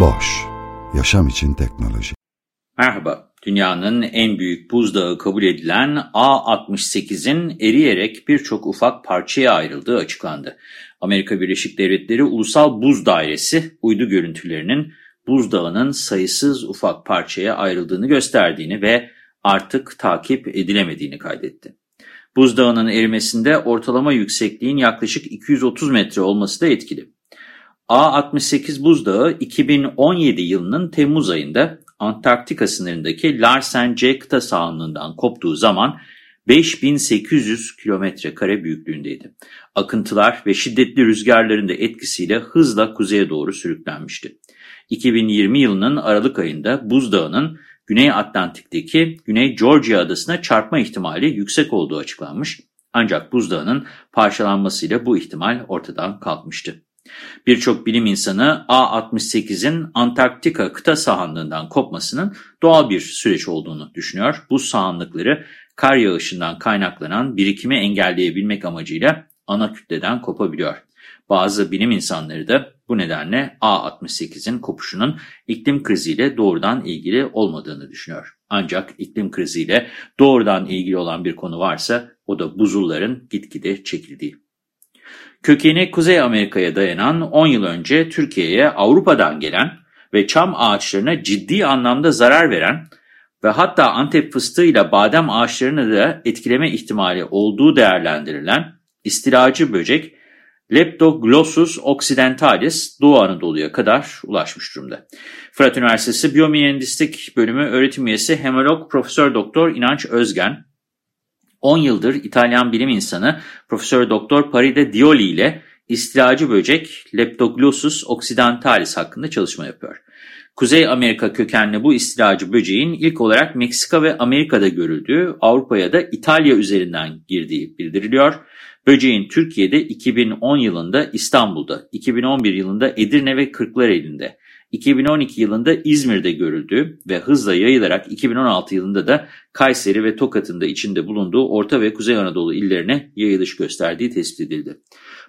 Boş, yaşam için teknoloji. Merhaba, dünyanın en büyük buzdağı kabul edilen A68'in eriyerek birçok ufak parçaya ayrıldığı açıklandı. Amerika Birleşik Devletleri Ulusal Buz Dairesi uydu görüntülerinin buzdağının sayısız ufak parçaya ayrıldığını gösterdiğini ve artık takip edilemediğini kaydetti. Buzdağının erimesinde ortalama yüksekliğin yaklaşık 230 metre olması da etkili. A68 buzdağı 2017 yılının Temmuz ayında Antarktika sınırındaki Larsen C kıta sahanlığından koptuğu zaman 5800 kilometre kare büyüklüğündeydi. Akıntılar ve şiddetli rüzgarların da etkisiyle hızla kuzeye doğru sürüklenmişti. 2020 yılının Aralık ayında buzdağının Güney Atlantik'teki Güney Georgia adasına çarpma ihtimali yüksek olduğu açıklanmış. Ancak buzdağının parçalanmasıyla bu ihtimal ortadan kalkmıştı. Birçok bilim insanı A68'in Antarktika kıta sahanlığından kopmasının doğal bir süreç olduğunu düşünüyor. Bu sahanlıkları kar yağışından kaynaklanan birikimi engelleyebilmek amacıyla ana kütleden kopabiliyor. Bazı bilim insanları da bu nedenle A68'in kopuşunun iklim kriziyle doğrudan ilgili olmadığını düşünüyor. Ancak iklim kriziyle doğrudan ilgili olan bir konu varsa o da buzulların gitgide çekildiği. Kökeni Kuzey Amerika'ya dayanan 10 yıl önce Türkiye'ye Avrupa'dan gelen ve çam ağaçlarına ciddi anlamda zarar veren ve hatta Antep fıstığıyla badem ağaçlarını da etkileme ihtimali olduğu değerlendirilen istilacı böcek Leptoglossus occidentalis Doğu Anadolu'ya kadar ulaşmış durumda. Fırat Üniversitesi Biyomühendislik Bölümü öğretim üyesi hemolog Profesör Doktor İnanç Özgen, 10 yıldır İtalyan bilim insanı Profesör Doktor Paride Dioli ile istilacı böcek Leptoglossus occidentalis hakkında çalışma yapıyor. Kuzey Amerika kökenli bu istilacı böceğin ilk olarak Meksika ve Amerika'da görüldüğü, Avrupa'ya da İtalya üzerinden girdiği bildiriliyor. Böceğin Türkiye'de 2010 yılında İstanbul'da, 2011 yılında Edirne ve Kırklareli'nde, 2012 yılında İzmir'de görüldüğü ve hızla yayılarak 2016 yılında da Kayseri ve Tokat'ın da içinde bulunduğu Orta ve Kuzey Anadolu illerine yayılış gösterdiği tespit edildi.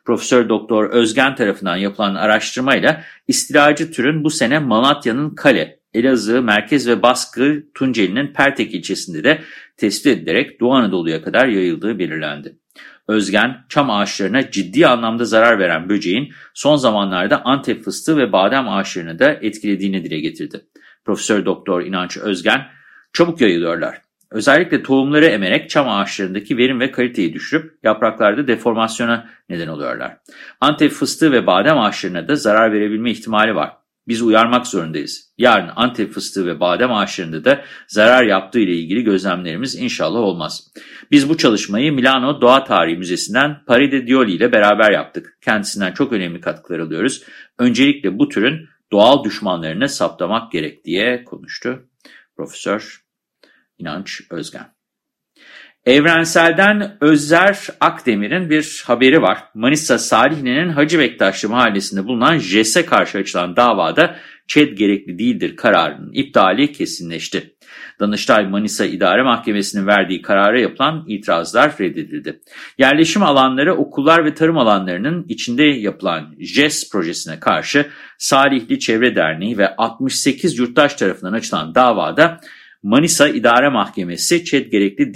Profesör Doktor Özgen tarafından yapılan araştırmayla istilacı türün bu sene Malatya'nın Kale, Elazığ, Merkez ve Baskı Tunceli'nin Pertek ilçesinde de tespit edilerek Doğu Anadolu'ya kadar yayıldığı belirlendi. Özgen, çam ağaçlarına ciddi anlamda zarar veren böceğin son zamanlarda Antep fıstığı ve badem ağaçlarını da etkilediğini dile getirdi. Profesör Doktor İnanç Özgen, çabuk yayılıyorlar. Özellikle tohumları emerek çam ağaçlarındaki verim ve kaliteyi düşürüp yapraklarda deformasyona neden oluyorlar. Antep fıstığı ve badem ağaçlarına da zarar verebilme ihtimali var. Biz uyarmak zorundayız. Yarın Antep fıstığı ve badem ağaçlarında da zarar yaptığı ile ilgili gözlemlerimiz inşallah olmaz. Biz bu çalışmayı Milano Doğa Tarihi Müzesi'nden Paride Dioli ile beraber yaptık. Kendisinden çok önemli katkılar alıyoruz. Öncelikle bu türün doğal düşmanlarını saptamak gerek diye konuştu Profesör İnanç Özgen. Evrensel'den Özzer Akdemir'in bir haberi var. Manisa Salihli'nin Hacı Bektaşlı mahallesinde bulunan JES'e karşı açılan davada ÇED gerekli değildir kararının iptali kesinleşti. Danıştay Manisa İdare Mahkemesi'nin verdiği karara yapılan itirazlar reddedildi. Yerleşim alanları okullar ve tarım alanlarının içinde yapılan JES projesine karşı Salihli Çevre Derneği ve 68 yurttaş tarafından açılan davada Manisa İdare Mahkemesi ÇED gerekli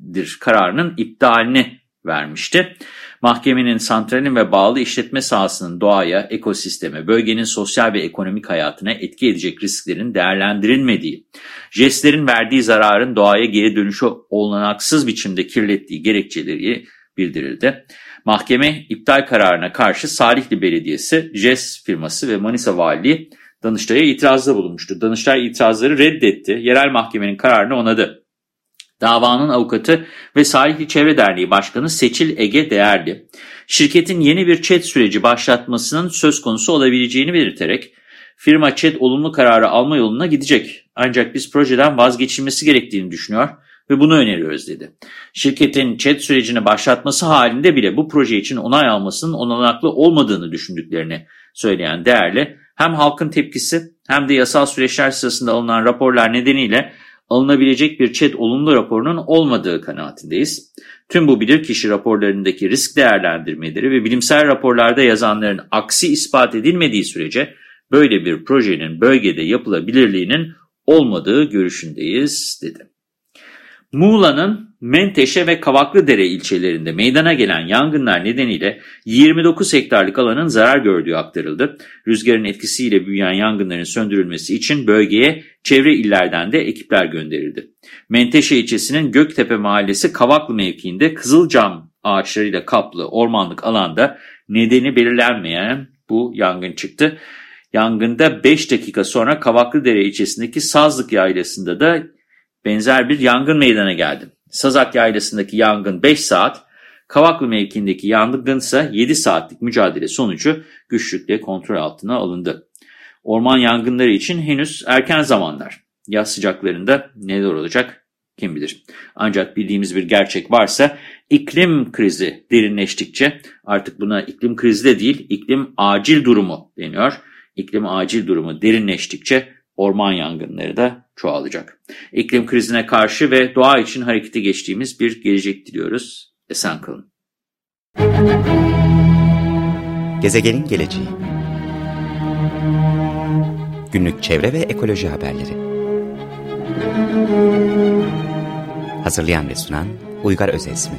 değildir kararının iptalini vermişti. Mahkemenin santralin ve bağlı işletme sahasının doğaya, ekosisteme, bölgenin sosyal ve ekonomik hayatına etki edecek risklerin değerlendirilmediği, jestlerin verdiği zararın doğaya geri dönüşü olanaksız biçimde kirlettiği gerekçeleri bildirildi. Mahkeme iptal kararına karşı Salihli Belediyesi, JES firması ve Manisa Valiliği Danıştay'a itirazda bulunmuştu. Danıştay itirazları reddetti. Yerel mahkemenin kararını onadı. Davanın avukatı ve Salihli Çevre Derneği Başkanı Seçil Ege Değerli, şirketin yeni bir chat süreci başlatmasının söz konusu olabileceğini belirterek, firma chat olumlu kararı alma yoluna gidecek. Ancak biz projeden vazgeçilmesi gerektiğini düşünüyor ve bunu öneriyoruz dedi. Şirketin chat sürecini başlatması halinde bile bu proje için onay almasının olanaklı olmadığını düşündüklerini söyleyen değerli, hem halkın tepkisi hem de yasal süreçler sırasında alınan raporlar nedeniyle alınabilecek bir chat olumlu raporunun olmadığı kanaatindeyiz. Tüm bu bilirkişi raporlarındaki risk değerlendirmeleri ve bilimsel raporlarda yazanların aksi ispat edilmediği sürece böyle bir projenin bölgede yapılabilirliğinin olmadığı görüşündeyiz dedi. Muğla'nın Menteşe ve Kavaklıdere ilçelerinde meydana gelen yangınlar nedeniyle 29 hektarlık alanın zarar gördüğü aktarıldı. Rüzgarın etkisiyle büyüyen yangınların söndürülmesi için bölgeye çevre illerden de ekipler gönderildi. Menteşe ilçesinin Göktepe mahallesi Kavaklı mevkiinde kızılcam ağaçlarıyla kaplı ormanlık alanda nedeni belirlenmeyen bu yangın çıktı. Yangında 5 dakika sonra Kavaklıdere ilçesindeki Sazlık Yaylası'nda da benzer bir yangın meydana geldi. Sazak Yaylası'ndaki yangın 5 saat, Kavaklı mevkiindeki yangın ise 7 saatlik mücadele sonucu güçlükle kontrol altına alındı. Orman yangınları için henüz erken zamanlar. Yaz sıcaklarında neler olacak kim bilir. Ancak bildiğimiz bir gerçek varsa iklim krizi derinleştikçe artık buna iklim krizi de değil iklim acil durumu deniyor. İklim acil durumu derinleştikçe orman yangınları da çoğalacak. İklim krizine karşı ve doğa için harekete geçtiğimiz bir gelecek diliyoruz. Esen kalın. Gezegenin geleceği Günlük çevre ve ekoloji haberleri Hazırlayan ve sunan Uygar Özesmi